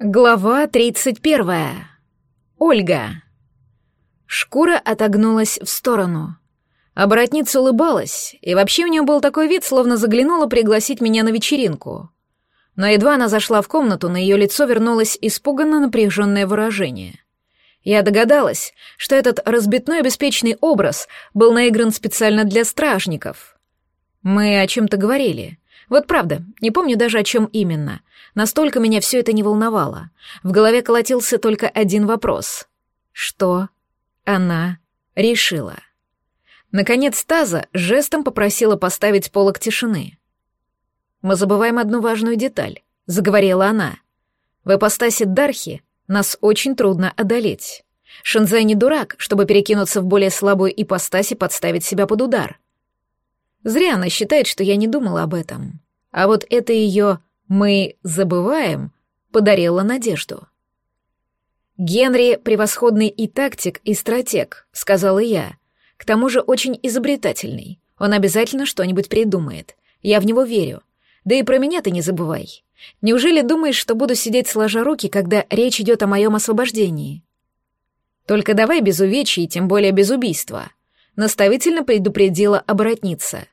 Глава 31. Ольга. Шкура отогнулась в сторону. Оборотница улыбалась, и вообще у нее был такой вид, словно заглянула пригласить меня на вечеринку. Но едва она зашла в комнату, на ее лицо вернулось испуганно напряженное выражение. Я догадалась, что этот разбитной беспечный образ был наигран специально для стражников. Мы о чем-то говорили — вот правда, не помню даже о чем именно. Настолько меня все это не волновало. В голове колотился только один вопрос. Что она решила? Наконец Таза жестом попросила поставить полок тишины. «Мы забываем одну важную деталь», — заговорила она. «В ипостаси Дархи нас очень трудно одолеть. Шинзай не дурак, чтобы перекинуться в более слабую ипостась и подставить себя под удар. Зря она считает, что я не думала об этом. А вот это ее «мы забываем» подарило надежду. «Генри — превосходный и тактик, и стратег», — сказала я. «К тому же очень изобретательный. Он обязательно что-нибудь придумает. Я в него верю. Да и про меня ты не забывай. Неужели думаешь, что буду сидеть сложа руки, когда речь идет о моем освобождении? Только давай без увечий, тем более без убийства. Наставительно предупредила оборотница.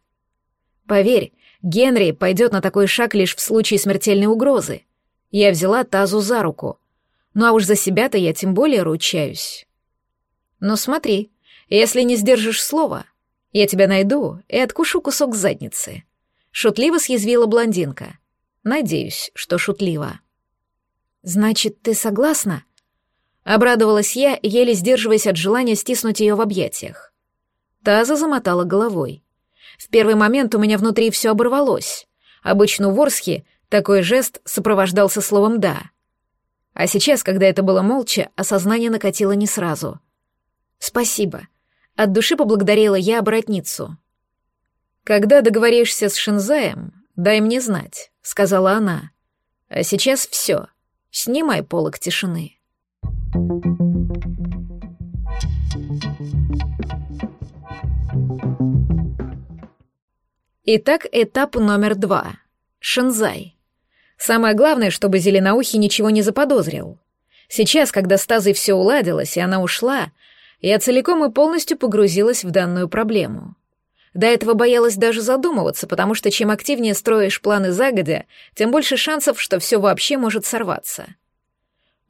Поверь, Генри пойдет на такой шаг лишь в случае смертельной угрозы. Я взяла Тазу за руку. Ну а уж за себя-то я тем более ручаюсь. Но смотри, если не сдержишь слова, я тебя найду и откушу кусок задницы. Шутливо съязвила блондинка. Надеюсь, что шутливо. Значит, ты согласна? Обрадовалась я, еле сдерживаясь от желания стиснуть ее в объятиях. Таза замотала головой. В первый момент у меня внутри все оборвалось. Обычно у Ворсхи такой жест сопровождался словом «да». А сейчас, когда это было молча, осознание накатило не сразу. «Спасибо». От души поблагодарила я обратницу. «Когда договоришься с Шинзаем, дай мне знать», — сказала она. «А сейчас все. Снимай полок тишины». Итак, этап номер два. Шинзай. Самое главное, чтобы Зеленоухий ничего не заподозрил. Сейчас, когда с Тазой все уладилось, и она ушла, я целиком и полностью погрузилась в данную проблему. До этого боялась даже задумываться, потому что чем активнее строишь планы загодя, тем больше шансов, что все вообще может сорваться.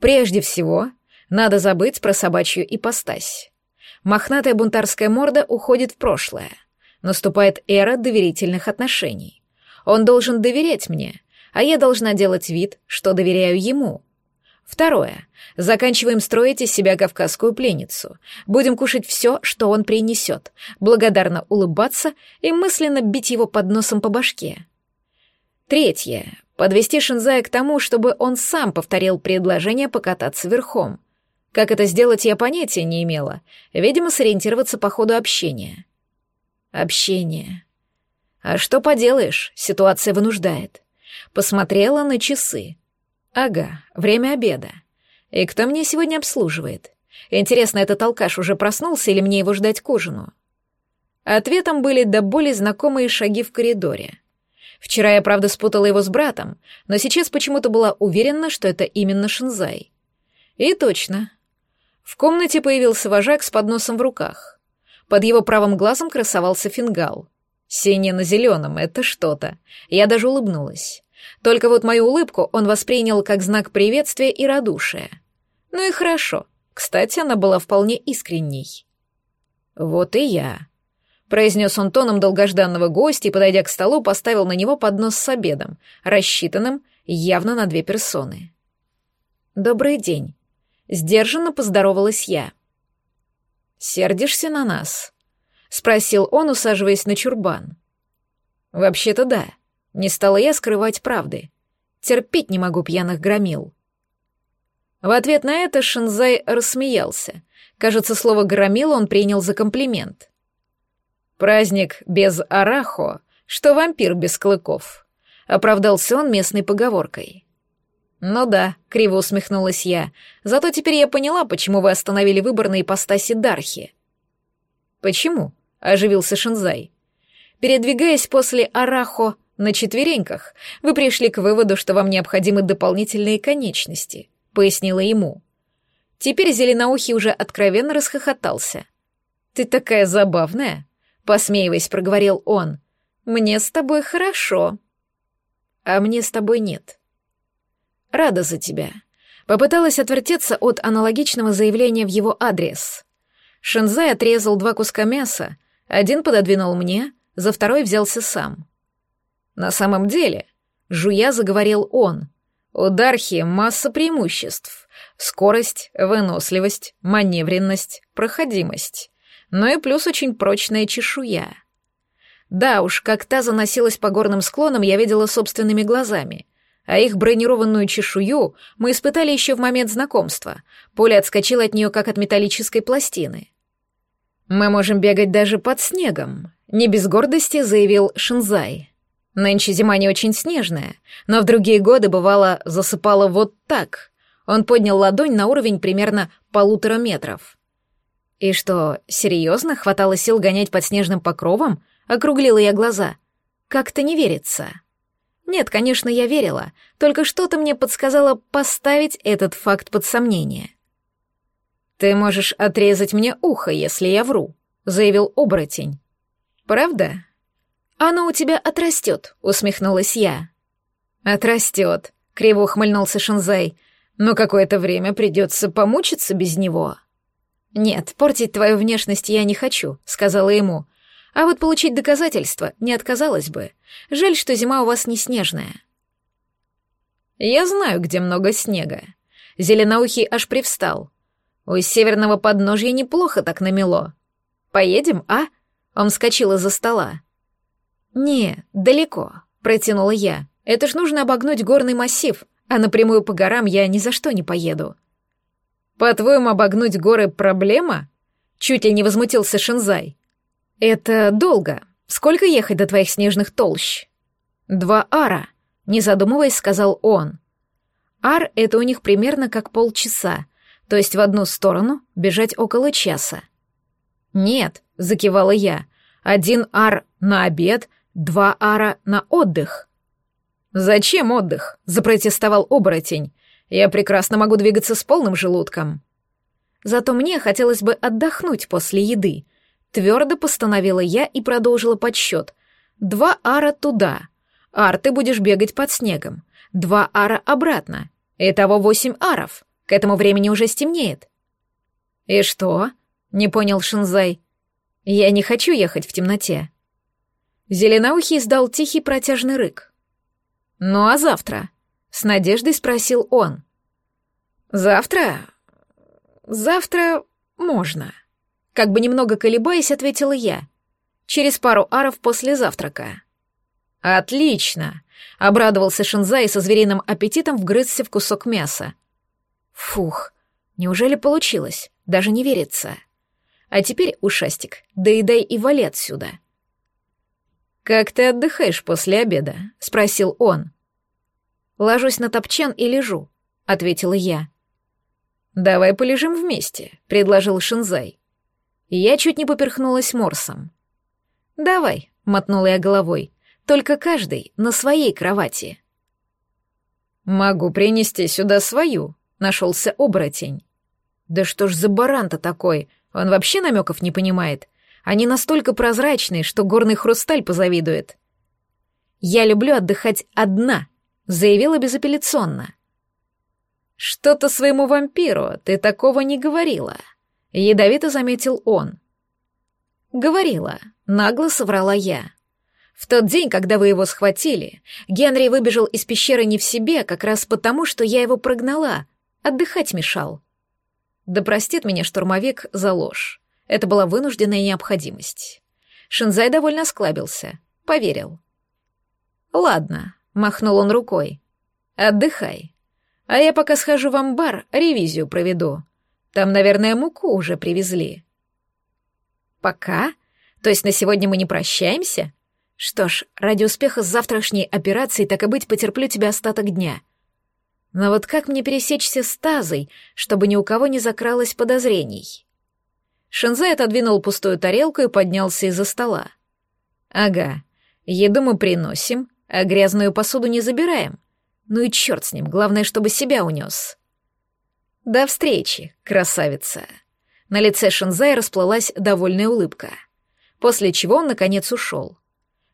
Прежде всего, надо забыть про собачью ипостась. Мохнатая бунтарская морда уходит в прошлое — Наступает эра доверительных отношений. Он должен доверять мне, а я должна делать вид, что доверяю ему. Второе. Заканчиваем строить из себя кавказскую пленницу. Будем кушать все, что он принесет, благодарно улыбаться и мысленно бить его под носом по башке. Третье. Подвести Шинзая к тому, чтобы он сам повторил предложение покататься верхом. Как это сделать, я понятия не имела. Видимо, сориентироваться по ходу общения. Общение. А что поделаешь, ситуация вынуждает. Посмотрела на часы. Ага, время обеда. И кто меня сегодня обслуживает? Интересно, этот алкаш уже проснулся или мне его ждать к ужину? Ответом были до боли знакомые шаги в коридоре. Вчера я, правда, спутала его с братом, но сейчас почему-то была уверена, что это именно Шинзай. И точно. В комнате появился вожак с подносом в руках. Под его правым глазом красовался фингал. Синий на зеленом — это что-то. Я даже улыбнулась. Только вот мою улыбку он воспринял как знак приветствия и радушия. Ну и хорошо. Кстати, она была вполне искренней. «Вот и я», — произнес он тоном долгожданного гостя и, подойдя к столу, поставил на него поднос с обедом, рассчитанным явно на две персоны. «Добрый день», — сдержанно поздоровалась я. «Сердишься на нас?» — спросил он, усаживаясь на чурбан. «Вообще-то да. Не стала я скрывать правды. Терпеть не могу пьяных громил». В ответ на это Шинзай рассмеялся. Кажется, слово «громил» он принял за комплимент. «Праздник без арахо, что вампир без клыков», — оправдался он местной поговоркой. «Ну да», — криво усмехнулась я. «Зато теперь я поняла, почему вы остановили выбор на ипостаси Дархи». «Почему?» — оживился Шинзай. «Передвигаясь после Арахо на четвереньках вы пришли к выводу, что вам необходимы дополнительные конечности», — пояснила ему. Теперь Зеленоухий уже откровенно расхохотался. «Ты такая забавная», — посмеиваясь, проговорил он. «Мне с тобой хорошо». «А мне с тобой нет». «Рада за тебя». Попыталась отвертеться от аналогичного заявления в его адрес. Шинзай отрезал два куска мяса, один пододвинул мне, за второй взялся сам. На самом деле, жуя заговорил он, у Дархи масса преимуществ. Скорость, выносливость, маневренность, проходимость. Ну и плюс очень прочная чешуя. Да уж, как та заносилась по горным склонам, я видела собственными глазами. А их бронированную чешую мы испытали еще в момент знакомства. Поле отскочило от нее, как от металлической пластины. «Мы можем бегать даже под снегом», — не без гордости заявил Шинзай. «Нынче зима не очень снежная, но в другие годы, бывало, засыпало вот так». Он поднял ладонь на уровень примерно полутора метров. «И что, серьезно, хватало сил гонять под снежным покровом?» — округлила я глаза. «Как-то не верится». Нет, конечно, я верила, только что-то мне подсказало поставить этот факт под сомнение. «Ты можешь отрезать мне ухо, если я вру», — заявил оборотень. «Правда?» «Оно у тебя отрастет», — усмехнулась я. «Отрастет», — криво ухмыльнулся Шинзай, «но какое-то время придется помучиться без него». «Нет, портить твою внешность я не хочу», — сказала ему. «А вот получить доказательства не отказалась бы. Жаль, что зима у вас не снежная». «Я знаю, где много снега». Зеленоухий аж привстал. У северного подножья неплохо так намело. Поедем, а? Он вскочил из-за стола. Не, далеко, протянула я. Это ж нужно обогнуть горный массив, а напрямую по горам я ни за что не поеду. По-твоему, обогнуть горы проблема? Чуть ли не возмутился Шинзай. Это долго. Сколько ехать до твоих снежных толщ? Два ара, не задумываясь, сказал он. Ар — это у них примерно как полчаса, то есть в одну сторону бежать около часа. «Нет», — закивала я, — «один ар на обед, два ара на отдых». «Зачем отдых?» — запротестовал оборотень. «Я прекрасно могу двигаться с полным желудком». Зато мне хотелось бы отдохнуть после еды. Твердо постановила я и продолжила подсчет. Два ара туда. Ар ты будешь бегать под снегом. Два ара обратно. Итого восемь аров. К этому времени уже стемнеет. И что? Не понял Шинзай. Я не хочу ехать в темноте. Зеленоухий издал тихий протяжный рык. Ну а завтра? С надеждой спросил он. Завтра? Завтра можно. Как бы немного колебаясь, ответила я. Через пару аров после завтрака. Отлично! Обрадовался Шинзай со звериным аппетитом вгрызся в кусок мяса. Фух, неужели получилось? Даже не верится. А теперь, ушастик, доедай и вали отсюда. «Как ты отдыхаешь после обеда?» — спросил он. «Ложусь на топчан и лежу», — ответила я. «Давай полежим вместе», — предложил Шинзай. Я чуть не поперхнулась морсом. «Давай», — мотнула я головой, — «только каждый на своей кровати». «Могу принести сюда свою», нашелся оборотень. Да что ж за баран-то такой? Он вообще намеков не понимает. Они настолько прозрачные, что горный хрусталь позавидует. «Я люблю отдыхать одна», — заявила безапелляционно. «Что-то своему вампиру ты такого не говорила», — ядовито заметил он. «Говорила», — нагло соврала я. В тот день, когда вы его схватили, Генри выбежал из пещеры не в себе, как раз потому, что я его прогнала, Отдыхать мешал. Да простит меня штурмовик за ложь. Это была вынужденная необходимость. Шинзай довольно склабился. Поверил. «Ладно», — махнул он рукой. «Отдыхай. А я пока схожу в амбар, ревизию проведу. Там, наверное, муку уже привезли». «Пока? То есть на сегодня мы не прощаемся? Что ж, ради успеха завтрашней операции так и быть потерплю тебя остаток дня. Но вот как мне пересечься с тазой, чтобы ни у кого не закралось подозрений? Шинзай отодвинул пустую тарелку и поднялся из-за стола. «Ага, еду мы приносим, а грязную посуду не забираем. Ну и черт с ним, главное, чтобы себя унес. До встречи, красавица. На лице Шинзая расплылась довольная улыбка, после чего он, наконец, ушел.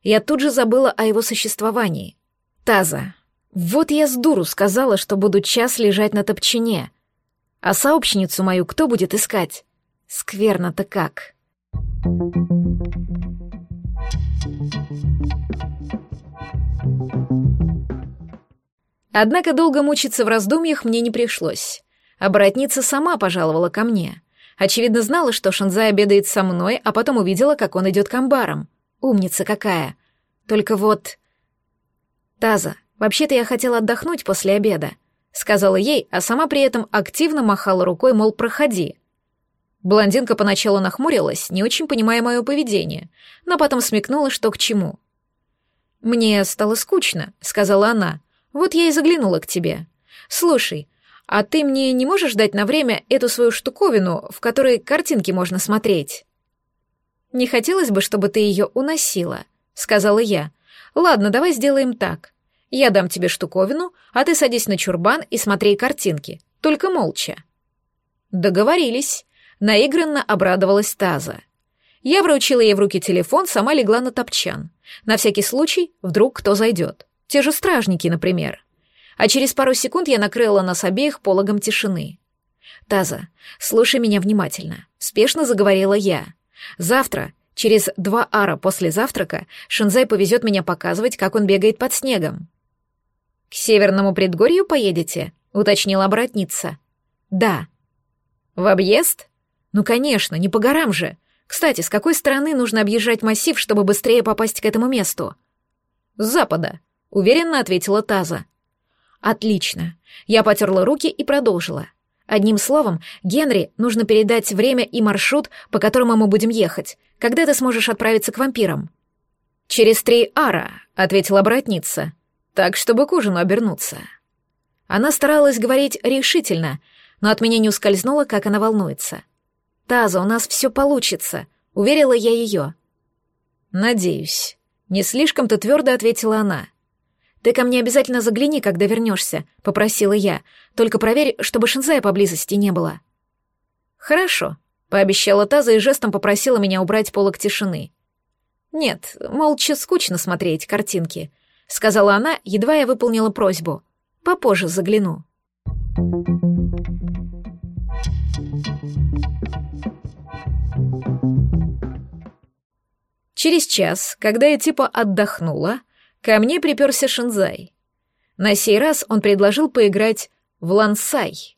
Я тут же забыла о его существовании. Таза. Вот я с дуру сказала, что буду час лежать на топчине. А сообщницу мою кто будет искать? Скверно-то как. Однако долго мучиться в раздумьях мне не пришлось. Оборотница сама пожаловала ко мне. Очевидно, знала, что Шанзай обедает со мной, а потом увидела, как он идет к амбарам. Умница какая. Только вот... Таза, вообще-то я хотела отдохнуть после обеда, сказала ей, а сама при этом активно махала рукой, мол, проходи. Блондинка поначалу нахмурилась, не очень понимая мое поведение, но потом смекнула, что к чему. «Мне стало скучно», — сказала она. «Вот я и заглянула к тебе. Слушай, а ты мне не можешь дать на время эту свою штуковину, в которой картинки можно смотреть?» «Не хотелось бы, чтобы ты ее уносила», — сказала я. «Ладно, давай сделаем так. Я дам тебе штуковину, а ты садись на чурбан и смотри картинки, только молча». «Договорились», — наигранно обрадовалась Таза. Я вручила ей в руки телефон, сама легла на топчан. На всякий случай, вдруг кто зайдет. Те же стражники, например. А через пару секунд я накрыла нас обеих пологом тишины. «Таза, слушай меня внимательно», — спешно заговорила я. «Завтра, через два ара после завтрака, Шинзай повезет меня показывать, как он бегает под снегом». «К северному предгорью поедете?» — уточнила обратница. «Да». «В объезд?» «Ну, конечно, не по горам же. Кстати, с какой стороны нужно объезжать массив, чтобы быстрее попасть к этому месту? С запада, уверенно ответила Таза. Отлично. Я потерла руки и продолжила. Одним словом, Генри нужно передать время и маршрут, по которому мы будем ехать. Когда ты сможешь отправиться к вампирам? Через три ара, ответила братница. Так, чтобы к ужину обернуться. Она старалась говорить решительно, но от меня не ускользнуло, как она волнуется. «Таза, у нас все получится», — уверила я ее. «Надеюсь». Не слишком-то твердо ответила она. «Ты ко мне обязательно загляни, когда вернешься», — попросила я. «Только проверь, чтобы Шинзая поблизости не было». «Хорошо», — пообещала Таза и жестом попросила меня убрать полок тишины. «Нет, молча скучно смотреть картинки», — сказала она, едва я выполнила просьбу. «Попозже загляну». Через час, когда я типа отдохнула, ко мне приперся Шинзай. На сей раз он предложил поиграть в лансай.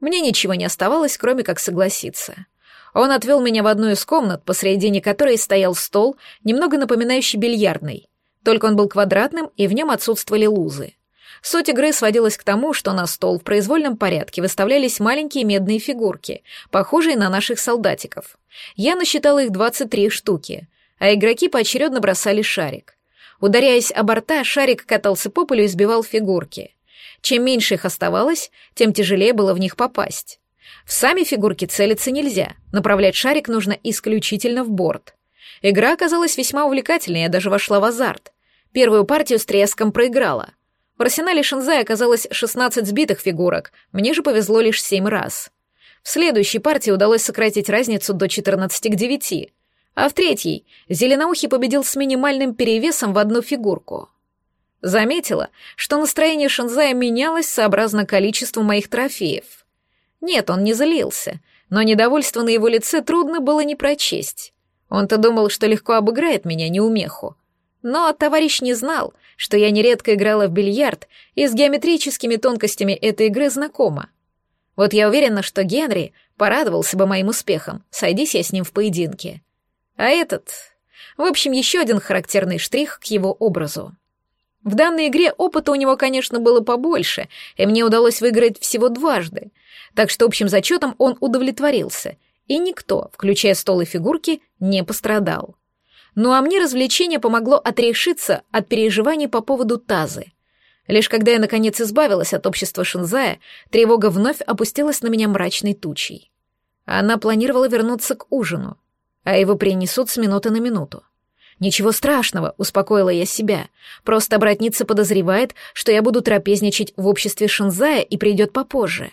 Мне ничего не оставалось, кроме как согласиться. Он отвел меня в одну из комнат, посредине которой стоял стол, немного напоминающий бильярдный. Только он был квадратным, и в нем отсутствовали лузы. Суть игры сводилась к тому, что на стол в произвольном порядке выставлялись маленькие медные фигурки, похожие на наших солдатиков. Я насчитала их 23 штуки а игроки поочередно бросали шарик. Ударяясь о борта, шарик катался по полю и сбивал фигурки. Чем меньше их оставалось, тем тяжелее было в них попасть. В сами фигурки целиться нельзя, направлять шарик нужно исключительно в борт. Игра оказалась весьма увлекательной, я даже вошла в азарт. Первую партию с треском проиграла. В арсенале Шинзай оказалось 16 сбитых фигурок, мне же повезло лишь 7 раз. В следующей партии удалось сократить разницу до 14 к 9, а в третьей Зеленоухий победил с минимальным перевесом в одну фигурку. Заметила, что настроение Шинзая менялось сообразно количеству моих трофеев. Нет, он не злился, но недовольство на его лице трудно было не прочесть. Он-то думал, что легко обыграет меня, неумеху. Но товарищ не знал, что я нередко играла в бильярд и с геометрическими тонкостями этой игры знакома. Вот я уверена, что Генри порадовался бы моим успехам, сойдись я с ним в поединке. А этот... В общем, еще один характерный штрих к его образу. В данной игре опыта у него, конечно, было побольше, и мне удалось выиграть всего дважды, так что общим зачетом он удовлетворился, и никто, включая стол и фигурки, не пострадал. Ну а мне развлечение помогло отрешиться от переживаний по поводу тазы. Лишь когда я, наконец, избавилась от общества Шинзая, тревога вновь опустилась на меня мрачной тучей. Она планировала вернуться к ужину, а его принесут с минуты на минуту. «Ничего страшного», — успокоила я себя. «Просто братница подозревает, что я буду трапезничать в обществе Шинзая и придет попозже».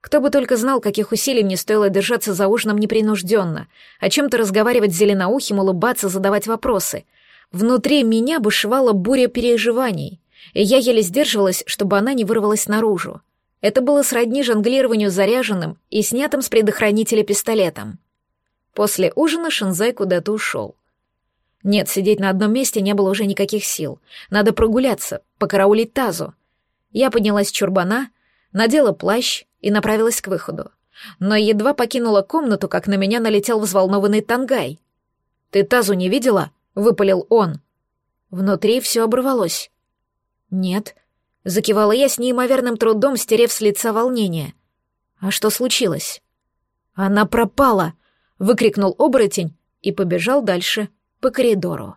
Кто бы только знал, каких усилий мне стоило держаться за ужином непринужденно, о чем-то разговаривать с зеленоухим, улыбаться, задавать вопросы. Внутри меня бушевала буря переживаний, и я еле сдерживалась, чтобы она не вырвалась наружу. Это было сродни жонглированию заряженным и снятым с предохранителя пистолетом. После ужина Шинзай куда-то ушел. Нет, сидеть на одном месте не было уже никаких сил. Надо прогуляться, покараулить тазу. Я поднялась с чурбана, надела плащ и направилась к выходу. Но едва покинула комнату, как на меня налетел взволнованный Тангай. «Ты тазу не видела?» — выпалил он. Внутри все оборвалось. «Нет», — закивала я с неимоверным трудом, стерев с лица волнение. «А что случилось?» «Она пропала!» — выкрикнул оборотень и побежал дальше по коридору.